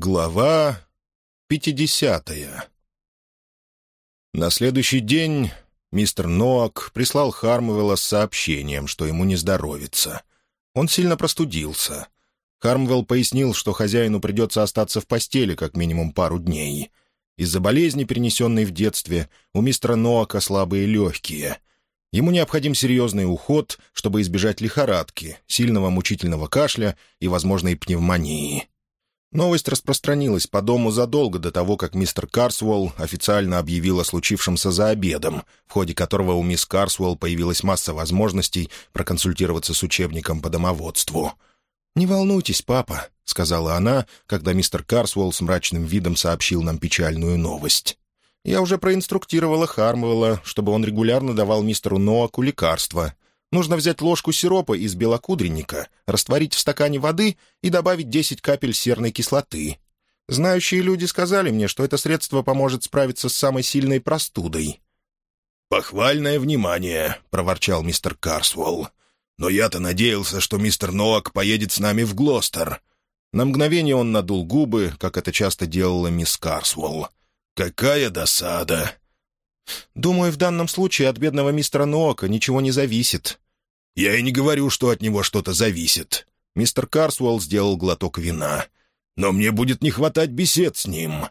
Глава пятидесятая На следующий день мистер Ноак прислал Хармвелла с сообщением, что ему не здоровится. Он сильно простудился. Хармвелл пояснил, что хозяину придется остаться в постели как минимум пару дней. Из-за болезни, перенесенной в детстве, у мистера Ноака слабые легкие. Ему необходим серьезный уход, чтобы избежать лихорадки, сильного мучительного кашля и возможной пневмонии. Новость распространилась по дому задолго до того, как мистер Карсуэлл официально объявил о случившемся за обедом, в ходе которого у мисс Карсуэлл появилась масса возможностей проконсультироваться с учебником по домоводству. «Не волнуйтесь, папа», — сказала она, когда мистер Карсуэлл с мрачным видом сообщил нам печальную новость. «Я уже проинструктировала Хармвелла, чтобы он регулярно давал мистеру Ноаку лекарства, Нужно взять ложку сиропа из белокудренника, растворить в стакане воды и добавить 10 капель серной кислоты. Знающие люди сказали мне, что это средство поможет справиться с самой сильной простудой». «Похвальное внимание», — проворчал мистер Карсволл. «Но я-то надеялся, что мистер Ноак поедет с нами в Глостер». На мгновение он надул губы, как это часто делала мисс Карсволл. «Какая досада!» «Думаю, в данном случае от бедного мистера Ноака ничего не зависит». «Я и не говорю, что от него что-то зависит». Мистер Карсуэлл сделал глоток вина. «Но мне будет не хватать бесед с ним.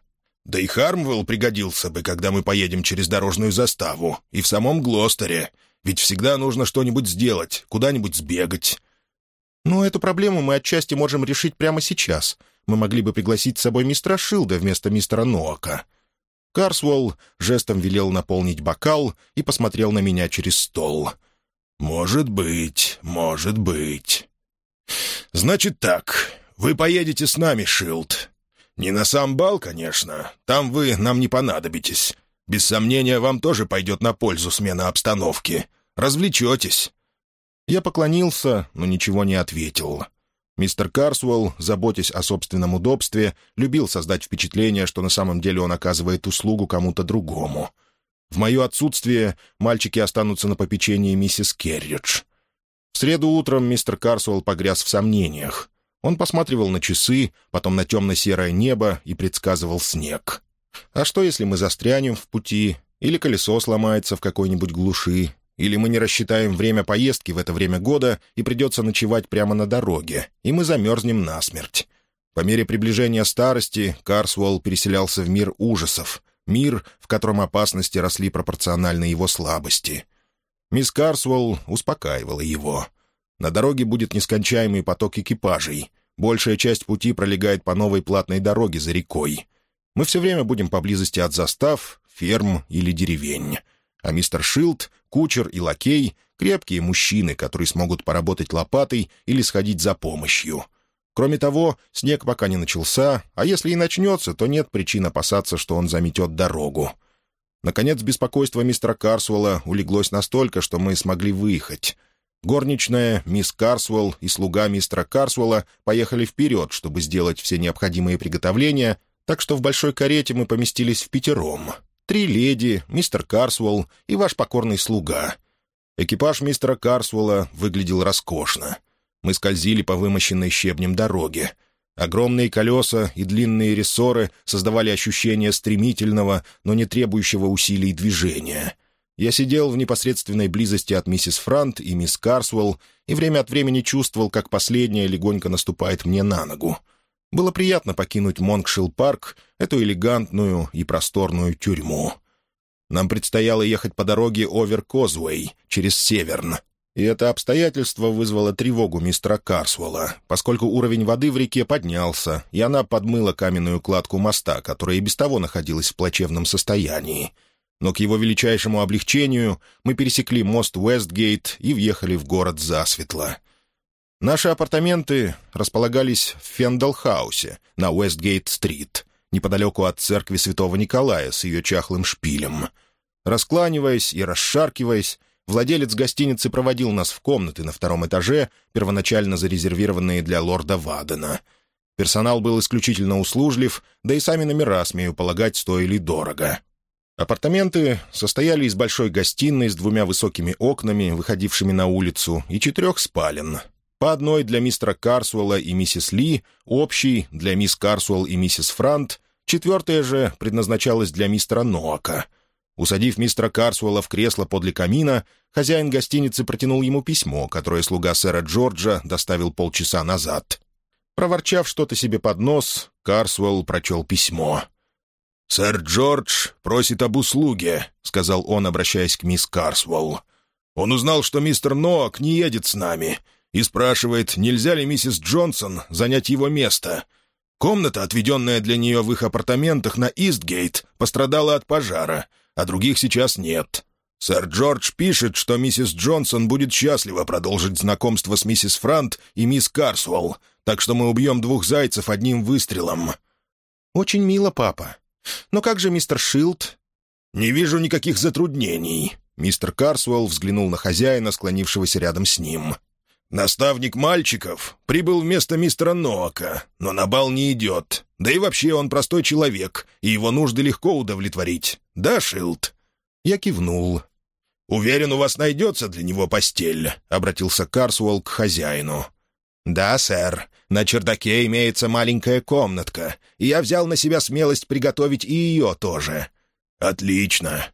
Да и Хармвелл пригодился бы, когда мы поедем через дорожную заставу, и в самом Глостере. Ведь всегда нужно что-нибудь сделать, куда-нибудь сбегать». «Ну, эту проблему мы отчасти можем решить прямо сейчас. Мы могли бы пригласить с собой мистера Шилда вместо мистера Ноака». Карсуэлл жестом велел наполнить бокал и посмотрел на меня через стол. «Может быть, может быть. Значит так, вы поедете с нами, Шилд. Не на сам бал, конечно, там вы нам не понадобитесь. Без сомнения, вам тоже пойдет на пользу смена обстановки. Развлечетесь». Я поклонился, но ничего не ответил. Мистер Карсуэлл, заботясь о собственном удобстве, любил создать впечатление, что на самом деле он оказывает услугу кому-то другому. В мое отсутствие мальчики останутся на попечении миссис Керридж. В среду утром мистер Карсуэлл погряз в сомнениях. Он посматривал на часы, потом на темно-серое небо и предсказывал снег. А что, если мы застрянем в пути, или колесо сломается в какой-нибудь глуши, или мы не рассчитаем время поездки в это время года, и придется ночевать прямо на дороге, и мы замерзнем насмерть. По мере приближения старости Карсуэлл переселялся в мир ужасов, мир, в котором опасности росли пропорционально его слабости. Мисс Карсуэлл успокаивала его. На дороге будет нескончаемый поток экипажей. Большая часть пути пролегает по новой платной дороге за рекой. Мы все время будем поблизости от застав, ферм или деревень а мистер Шилд, кучер и лакей — крепкие мужчины, которые смогут поработать лопатой или сходить за помощью. Кроме того, снег пока не начался, а если и начнется, то нет причин опасаться, что он заметет дорогу. Наконец, беспокойство мистера Карсуэлла улеглось настолько, что мы смогли выехать. Горничная, мисс Карсуэлл и слуга мистера Карсуэлла поехали вперед, чтобы сделать все необходимые приготовления, так что в большой карете мы поместились в пятером — Три леди, мистер Карсуэлл и ваш покорный слуга. Экипаж мистера Карсуэлла выглядел роскошно. Мы скользили по вымощенной щебнем дороге. Огромные колеса и длинные рессоры создавали ощущение стремительного, но не требующего усилий движения. Я сидел в непосредственной близости от миссис Франт и мисс Карсуэлл и время от времени чувствовал, как последняя легонько наступает мне на ногу. Было приятно покинуть Монкшилл-парк, эту элегантную и просторную тюрьму. Нам предстояло ехать по дороге Овер-Козвей через Северн. И это обстоятельство вызвало тревогу мистера Карсуэлла, поскольку уровень воды в реке поднялся, и она подмыла каменную кладку моста, которая и без того находилась в плачевном состоянии. Но к его величайшему облегчению мы пересекли мост Уэстгейт и въехали в город засветло. Наши апартаменты располагались в Фендалхаусе на Уэстгейт-стрит, неподалеку от церкви святого Николая с ее чахлым шпилем. Раскланиваясь и расшаркиваясь, владелец гостиницы проводил нас в комнаты на втором этаже, первоначально зарезервированные для лорда Вадена. Персонал был исключительно услужлив, да и сами номера, смею полагать, стоили дорого. Апартаменты состояли из большой гостиной с двумя высокими окнами, выходившими на улицу, и четырех спален — По одной для мистера Карсуэлла и миссис Ли, общий для мисс Карсуэлл и миссис Франт, четвертая же предназначалась для мистера Ноака. Усадив мистера Карсуэлла в кресло подле камина, хозяин гостиницы протянул ему письмо, которое слуга сэра Джорджа доставил полчаса назад. Проворчав что-то себе под нос, Карсуэлл прочел письмо. «Сэр Джордж просит об услуге», — сказал он, обращаясь к мисс Карсуэлл. «Он узнал, что мистер Ноак не едет с нами, и спрашивает, нельзя ли миссис Джонсон занять его место. Комната, отведенная для нее в их апартаментах на Истгейт, пострадала от пожара, а других сейчас нет. Сэр Джордж пишет, что миссис Джонсон будет счастлива продолжить знакомство с миссис Франт и мисс Карсуэлл, так что мы убьем двух зайцев одним выстрелом». «Очень мило, папа. Но как же мистер Шилд?» «Не вижу никаких затруднений». Мистер Карсуэлл взглянул на хозяина, склонившегося рядом с ним. «Наставник мальчиков прибыл вместо мистера Ноака, но на бал не идет. Да и вообще он простой человек, и его нужды легко удовлетворить. Да, Шилд?» Я кивнул. «Уверен, у вас найдется для него постель», — обратился Карсуэлл к хозяину. «Да, сэр. На чердаке имеется маленькая комнатка, и я взял на себя смелость приготовить и ее тоже». «Отлично».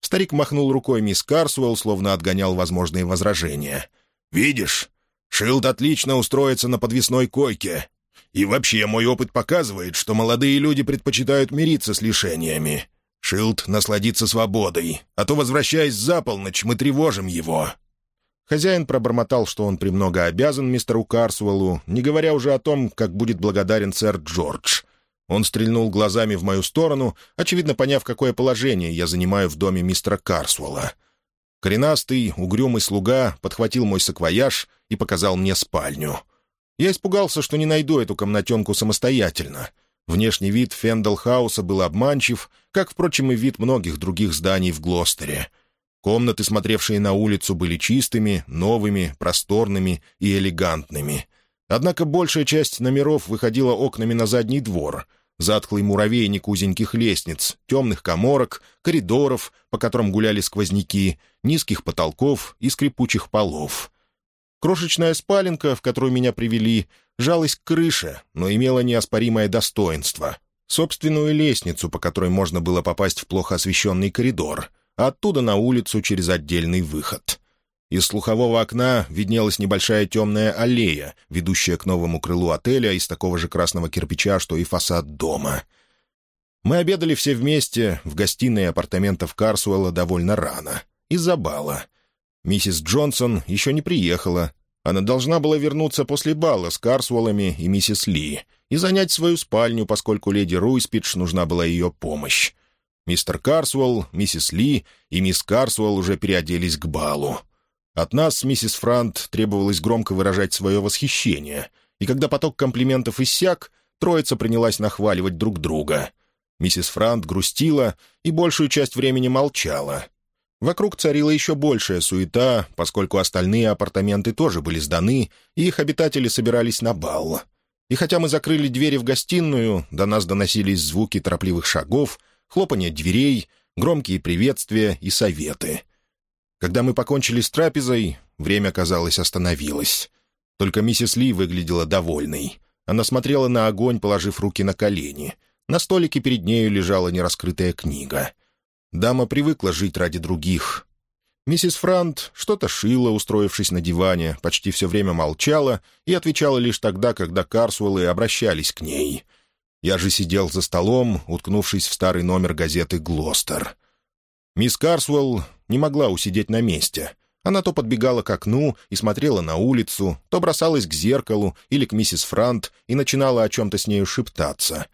Старик махнул рукой мисс Карсуэлл, словно отгонял возможные возражения. «Видишь, Шилд отлично устроится на подвесной койке. И вообще, мой опыт показывает, что молодые люди предпочитают мириться с лишениями. Шилд насладится свободой, а то, возвращаясь за полночь, мы тревожим его». Хозяин пробормотал, что он премного обязан мистеру Карсуэллу, не говоря уже о том, как будет благодарен сэр Джордж. Он стрельнул глазами в мою сторону, очевидно поняв, какое положение я занимаю в доме мистера Карсуэлла. Коренастый, угрюмый слуга подхватил мой саквояж и показал мне спальню. Я испугался, что не найду эту комнатенку самостоятельно. Внешний вид Фендалхауса был обманчив, как, впрочем, и вид многих других зданий в Глостере. Комнаты, смотревшие на улицу, были чистыми, новыми, просторными и элегантными. Однако большая часть номеров выходила окнами на задний двор — затхлый муравейник узеньких лестниц, темных коморок, коридоров, по которым гуляли сквозняки, низких потолков и скрипучих полов. Крошечная спаленка, в которую меня привели, жалась к крыше, но имела неоспоримое достоинство. Собственную лестницу, по которой можно было попасть в плохо освещенный коридор, а оттуда на улицу через отдельный выход. Из слухового окна виднелась небольшая темная аллея, ведущая к новому крылу отеля из такого же красного кирпича, что и фасад дома. Мы обедали все вместе в гостиной апартаментов Карсуэлла довольно рано, из-за бала. Миссис Джонсон еще не приехала. Она должна была вернуться после бала с Карсуэллами и миссис Ли и занять свою спальню, поскольку леди Руиспидж нужна была ее помощь. Мистер Карсуэлл, миссис Ли и мисс Карсуэлл уже переоделись к балу. От нас, миссис Франт, требовалось громко выражать свое восхищение, и когда поток комплиментов иссяк, троица принялась нахваливать друг друга. Миссис Франт грустила и большую часть времени молчала. Вокруг царила еще большая суета, поскольку остальные апартаменты тоже были сданы, и их обитатели собирались на бал. И хотя мы закрыли двери в гостиную, до нас доносились звуки торопливых шагов, хлопанье дверей, громкие приветствия и советы — когда мы покончили с трапезой, время, казалось, остановилось. Только миссис Ли выглядела довольной. Она смотрела на огонь, положив руки на колени. На столике перед нею лежала нераскрытая книга. Дама привыкла жить ради других. Миссис Франт что-то шила, устроившись на диване, почти все время молчала и отвечала лишь тогда, когда Карсуэллы обращались к ней. Я же сидел за столом, уткнувшись в старый номер газеты «Глостер». Мисс Карсуэлл не могла усидеть на месте. Она то подбегала к окну и смотрела на улицу, то бросалась к зеркалу или к миссис Франт и начинала о чем-то с нею шептаться.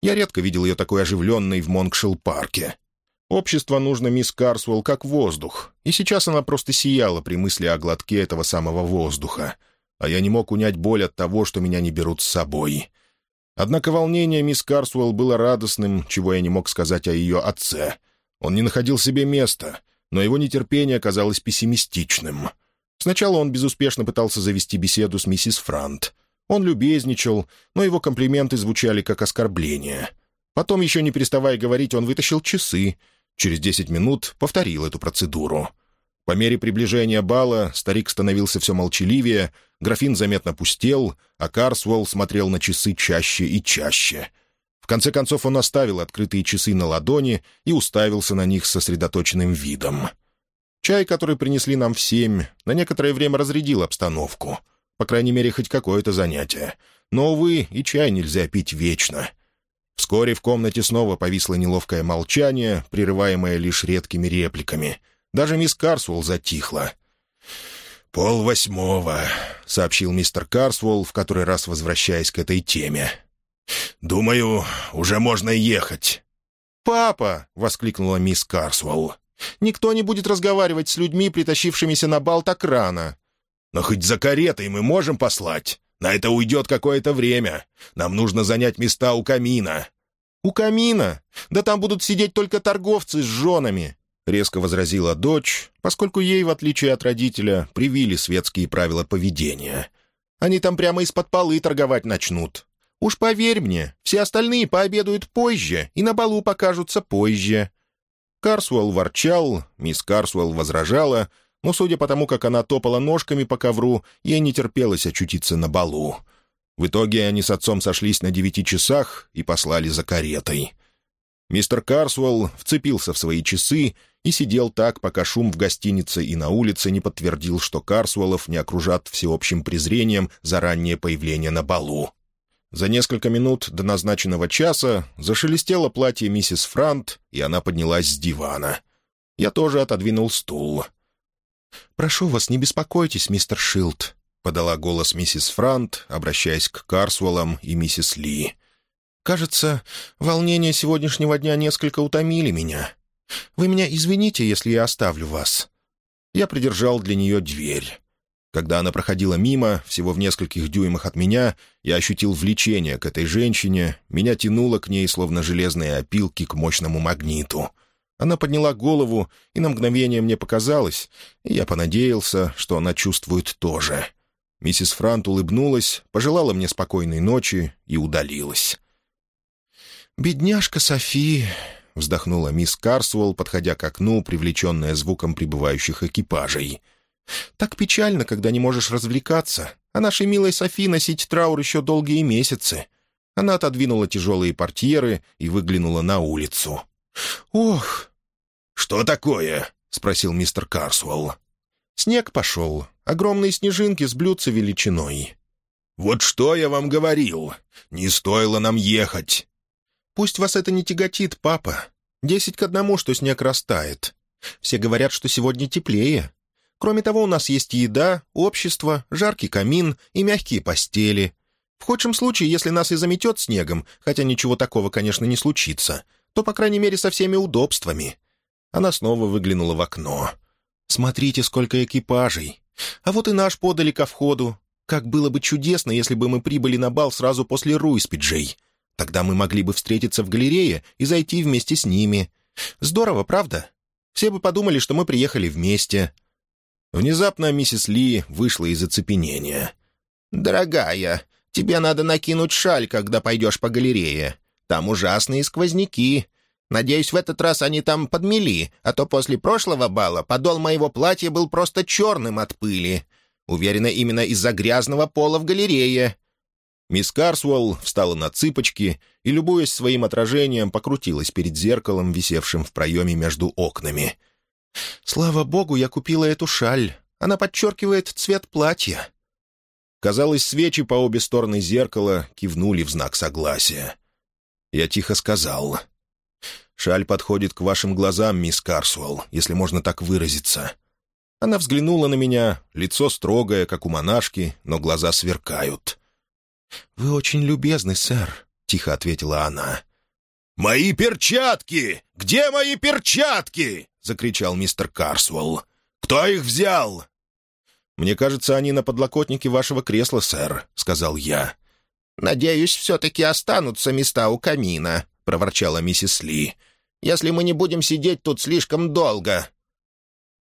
Я редко видел ее такой оживленной в Монкшилл-парке. Общество нужно мисс Карсуэлл как воздух, и сейчас она просто сияла при мысли о глотке этого самого воздуха. А я не мог унять боль от того, что меня не берут с собой. Однако волнение мисс Карсуэлл было радостным, чего я не мог сказать о ее отце. Он не находил себе места, но его нетерпение казалось пессимистичным. Сначала он безуспешно пытался завести беседу с миссис Франт. Он любезничал, но его комплименты звучали как оскорбление. Потом, еще не переставая говорить, он вытащил часы. Через десять минут повторил эту процедуру. По мере приближения бала старик становился все молчаливее, графин заметно пустел, а Карсуэлл смотрел на часы чаще и чаще. Конце концов он оставил открытые часы на ладони и уставился на них сосредоточенным видом. Чай, который принесли нам в семь, на некоторое время разрядил обстановку. По крайней мере, хоть какое-то занятие. Но, увы, и чай нельзя пить вечно. Вскоре в комнате снова повисло неловкое молчание, прерываемое лишь редкими репликами — даже мисс Карсуэлл затихла. «Пол восьмого», — сообщил мистер Карсуэлл, в который раз возвращаясь к этой теме. «Думаю, уже можно ехать». «Папа!» — воскликнула мисс Карсуэлл. «Никто не будет разговаривать с людьми, притащившимися на бал так рано». «Но хоть за каретой мы можем послать. На это уйдет какое-то время. Нам нужно занять места у камина». «У камина? Да там будут сидеть только торговцы с женами. — резко возразила дочь, поскольку ей, в отличие от родителя, привили светские правила поведения. «Они там прямо из-под полы торговать начнут. Уж поверь мне, все остальные пообедают позже и на балу покажутся позже». Карсуэлл ворчал, мисс Карсуэлл возражала, но, судя по тому, как она топала ножками по ковру, ей не терпелось очутиться на балу. В итоге они с отцом сошлись на девяти часах и послали за каретой. Мистер Карсуэлл вцепился в свои часы и сидел так, пока шум в гостинице и на улице не подтвердил, что Карсуэллов не окружат всеобщим презрением за раннее появление на балу. За несколько минут до назначенного часа зашелестело платье миссис Франт, и она поднялась с дивана. Я тоже отодвинул стул. «Прошу вас, не беспокойтесь, мистер Шилд», — подала голос миссис Франт, обращаясь к Карсуэллам и миссис Ли. «Кажется, волнения сегодняшнего дня несколько утомили меня. Вы меня извините, если я оставлю вас». Я придержал для нее дверь. Когда она проходила мимо, всего в нескольких дюймах от меня, я ощутил влечение к этой женщине, меня тянуло к ней, словно железные опилки, к мощному магниту. Она подняла голову, и на мгновение мне показалось, и я понадеялся, что она чувствует то же. Миссис Франт улыбнулась, пожелала мне спокойной ночи и удалилась. «Бедняжка Софи!» вздохнула мисс Карсуэлл, подходя к окну, привлеченная звуком прибывающих экипажей. «Так печально, когда не можешь развлекаться. А нашей милой Софи носить траур еще долгие месяцы». Она отодвинула тяжелые портьеры и выглянула на улицу. «Ох!» «Что такое?» — спросил мистер Карсуэлл. «Снег пошел. Огромные снежинки с блюдца величиной». «Вот что я вам говорил. Не стоило нам ехать. Пусть вас это не тяготит, папа. Десять к одному, что снег растает. Все говорят, что сегодня теплее. Кроме того, у нас есть еда, общество, жаркий камин и мягкие постели. В худшем случае, если нас и заметет снегом, хотя ничего такого, конечно, не случится, то, по крайней мере, со всеми удобствами». Она снова выглянула в окно. «Смотрите, сколько экипажей! А вот и наш подали ко входу. Как было бы чудесно, если бы мы прибыли на бал сразу после Руиспиджей. Тогда мы могли бы встретиться в галерее и зайти вместе с ними. Здорово, правда? Все бы подумали, что мы приехали вместе». Внезапно миссис Ли вышла из оцепенения. «Дорогая, тебе надо накинуть шаль, когда пойдешь по галерее. Там ужасные сквозняки. Надеюсь, в этот раз они там подмели, а то после прошлого бала подол моего платья был просто черным от пыли. Уверена, именно из-за грязного пола в галерее. Мисс Карсуэлл встала на цыпочки и, любуясь своим отражением, покрутилась перед зеркалом, висевшим в проеме между окнами. «Слава богу, я купила эту шаль. Она подчеркивает цвет платья». Казалось, свечи по обе стороны зеркала кивнули в знак согласия. Я тихо сказал. «Шаль подходит к вашим глазам, мисс Карсуэлл, если можно так выразиться». Она взглянула на меня, лицо строгое, как у монашки, но глаза сверкают. «Вы очень любезны, сэр», — тихо ответила она. «Мои перчатки! Где мои перчатки?» — закричал мистер Карсвелл. «Кто их взял?» «Мне кажется, они на подлокотнике вашего кресла, сэр», — сказал я. «Надеюсь, все-таки останутся места у камина», — проворчала миссис Ли. «Если мы не будем сидеть тут слишком долго».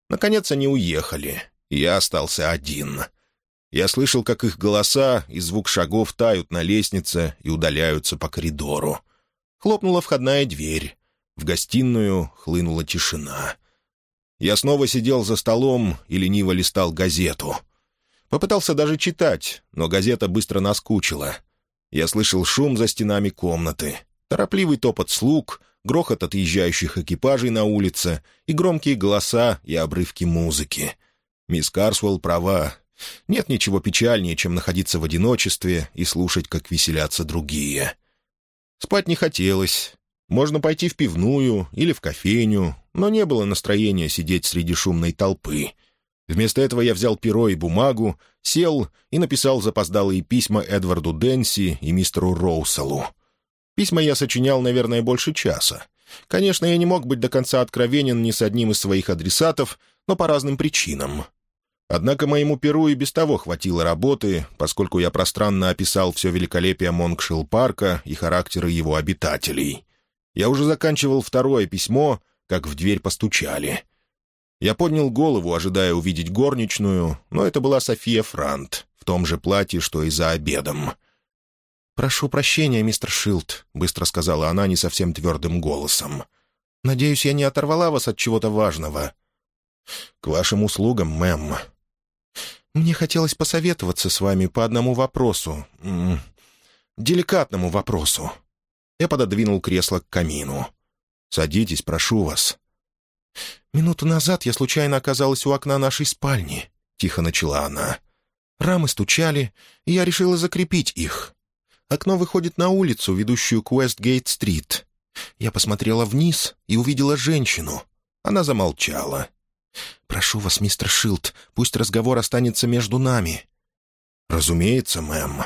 Наконец они уехали, и я остался один — я слышал, как их голоса и звук шагов тают на лестнице и удаляются по коридору. Хлопнула входная дверь. В гостиную хлынула тишина. Я снова сидел за столом и лениво листал газету. Попытался даже читать, но газета быстро наскучила. Я слышал шум за стенами комнаты, торопливый топот слуг, грохот отъезжающих экипажей на улице и громкие голоса и обрывки музыки. Мисс Карсуэлл права. Нет ничего печальнее, чем находиться в одиночестве и слушать, как веселятся другие. Спать не хотелось. Можно пойти в пивную или в кофейню, но не было настроения сидеть среди шумной толпы. Вместо этого я взял перо и бумагу, сел и написал запоздалые письма Эдварду Дэнси и мистеру Роуселу. Письма я сочинял, наверное, больше часа. Конечно, я не мог быть до конца откровенен ни с одним из своих адресатов, но по разным причинам. Однако моему перу и без того хватило работы, поскольку я пространно описал все великолепие Монгшилл-парка и характеры его обитателей. Я уже заканчивал второе письмо, как в дверь постучали. Я поднял голову, ожидая увидеть горничную, но это была София Франт, в том же платье, что и за обедом. «Прошу прощения, мистер Шилд», — быстро сказала она не совсем твердым голосом. «Надеюсь, я не оторвала вас от чего-то важного». «К вашим услугам, мэм», мне хотелось посоветоваться с вами по одному вопросу. М -м, деликатному вопросу. Я пододвинул кресло к камину. «Садитесь, прошу вас». «Минуту назад я случайно оказалась у окна нашей спальни», — тихо начала она. «Рамы стучали, и я решила закрепить их. Окно выходит на улицу, ведущую к Уэстгейт-стрит. Я посмотрела вниз и увидела женщину. Она замолчала. «Прошу вас, мистер Шилд, пусть разговор останется между нами». «Разумеется, мэм».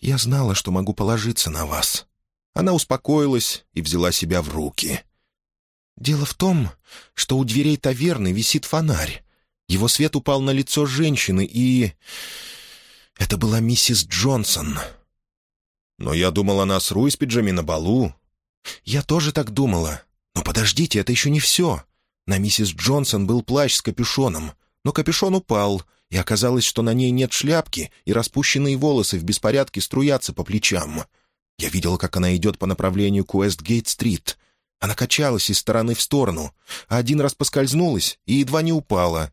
«Я знала, что могу положиться на вас». Она успокоилась и взяла себя в руки. «Дело в том, что у дверей таверны висит фонарь. Его свет упал на лицо женщины, и... Это была миссис Джонсон». «Но я думал, она с Руиспиджами на балу». «Я тоже так думала. Но подождите, это еще не все. На миссис Джонсон был плащ с капюшоном, но капюшон упал, и оказалось, что на ней нет шляпки, и распущенные волосы в беспорядке струятся по плечам. Я видел, как она идет по направлению к Уэстгейт-стрит. Она качалась из стороны в сторону, а один раз поскользнулась и едва не упала.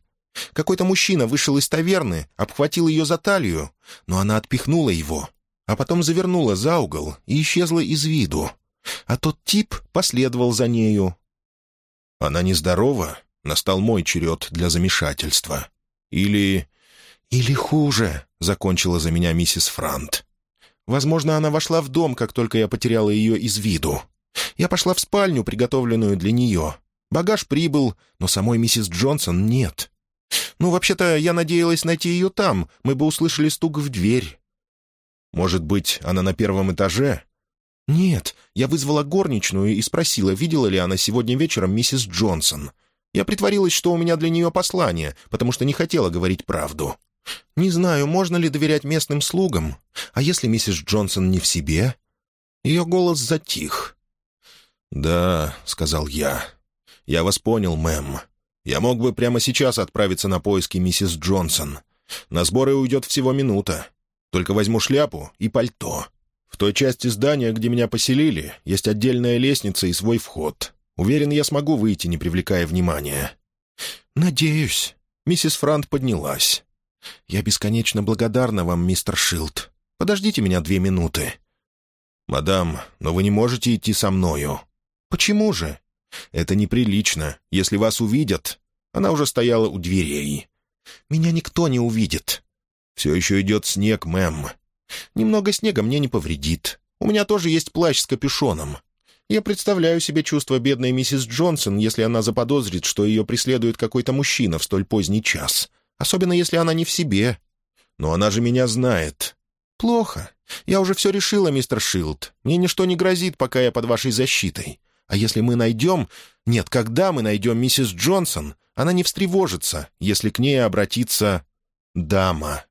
Какой-то мужчина вышел из таверны, обхватил ее за талию, но она отпихнула его, а потом завернула за угол и исчезла из виду. А тот тип последовал за нею, она нездорова? Настал мой черед для замешательства. Или... Или хуже, закончила за меня миссис Франт. Возможно, она вошла в дом, как только я потеряла ее из виду. Я пошла в спальню, приготовленную для нее. Багаж прибыл, но самой миссис Джонсон нет. Ну, вообще-то, я надеялась найти ее там. Мы бы услышали стук в дверь. Может быть, она на первом этаже? «Нет, я вызвала горничную и спросила, видела ли она сегодня вечером миссис Джонсон. Я притворилась, что у меня для нее послание, потому что не хотела говорить правду. Не знаю, можно ли доверять местным слугам. А если миссис Джонсон не в себе?» Ее голос затих. «Да», — сказал я. «Я вас понял, мэм. Я мог бы прямо сейчас отправиться на поиски миссис Джонсон. На сборы уйдет всего минута. Только возьму шляпу и пальто. В той части здания, где меня поселили, есть отдельная лестница и свой вход. Уверен, я смогу выйти, не привлекая внимания». «Надеюсь». Миссис Франт поднялась. «Я бесконечно благодарна вам, мистер Шилд. Подождите меня две минуты». «Мадам, но вы не можете идти со мною». «Почему же?» «Это неприлично. Если вас увидят...» Она уже стояла у дверей. «Меня никто не увидит». «Все еще идет снег, мэм. Немного снега мне не повредит. У меня тоже есть плащ с капюшоном. Я представляю себе чувство бедной миссис Джонсон, если она заподозрит, что ее преследует какой-то мужчина в столь поздний час. Особенно, если она не в себе. Но она же меня знает. Плохо. Я уже все решила, мистер Шилд. Мне ничто не грозит, пока я под вашей защитой. А если мы найдем... Нет, когда мы найдем миссис Джонсон, она не встревожится, если к ней обратится дама».